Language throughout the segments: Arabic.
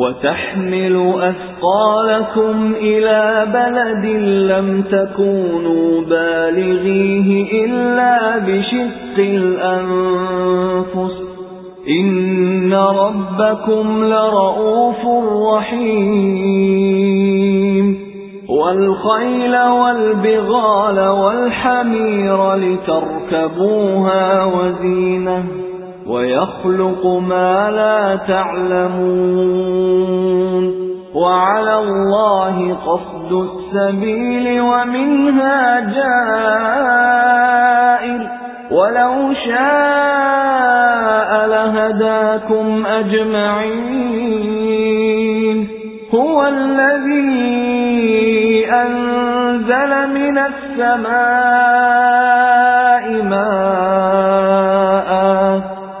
وَتَحْمِلُ أَثْقَالَكُمْ إِلَى بَلَدٍ لَّمْ تَكُونُوا بَالِغِيهِ إِلَّا بِشِقِّ الْأَنفُسِ. إِنَّ رَبَّكُمْ لَرَءُوفٌ رَّحِيمٌ. وَالْخَيْلَ وَالْبِغَالَ وَالْحَمِيرَ لِتَرْكَبُوهَا وَزِينَةً. وَيَخْلُقُ مَا لَا تَعْلَمُونَ. وَعَلَى اللَّهِ قَصْدُ السَّبِيلِ وَمِنْهَا جَائِرٌ وَلَوْ شَاءَ لَهَدَاكُمْ أَجْمَعِينَ. هُوَ الَّذِي أَنزَلَ مِنَ السَّمَاءِ مَاءً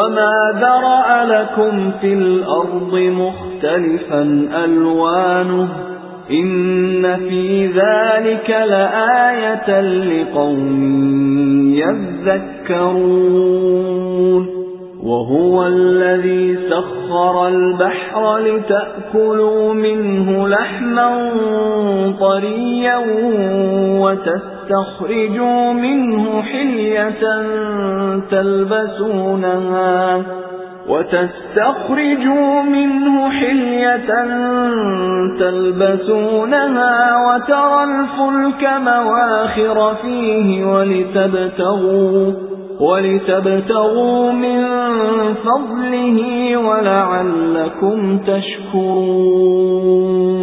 وَمَا ذَرَأَ لَكُمْ فِي الْأَرْضِ مُخْتَلِفًا أَلْوَانُهُ إِنَّ فِي ذَلِكَ لَآيَةً لِقَوْمٍ يَذَّكَّرُونَ وَهُوَ الَّذِي سَخَّرَ الْبَحْرَ لِتَأْكُلُوا مِنْهُ لَحْمًا طَرِيًّا وَتَسْتَخْرِجُوا مِنْهُ حِلْيَةً تَلْبَسُونَهَا وَتَسْتَخْرِجُوا مِنْهُ حِلْيَةً تَلْبَسُونَهَا وَتَرَى الْفُلْكَ مَوَاخِرَ فِيهِ وَلِتَبْتَغُوا وَلِتَبْتَغُوا مِنْ فَضْلِهِ وَلَعَلَّكُمْ تَشْكُرُونَ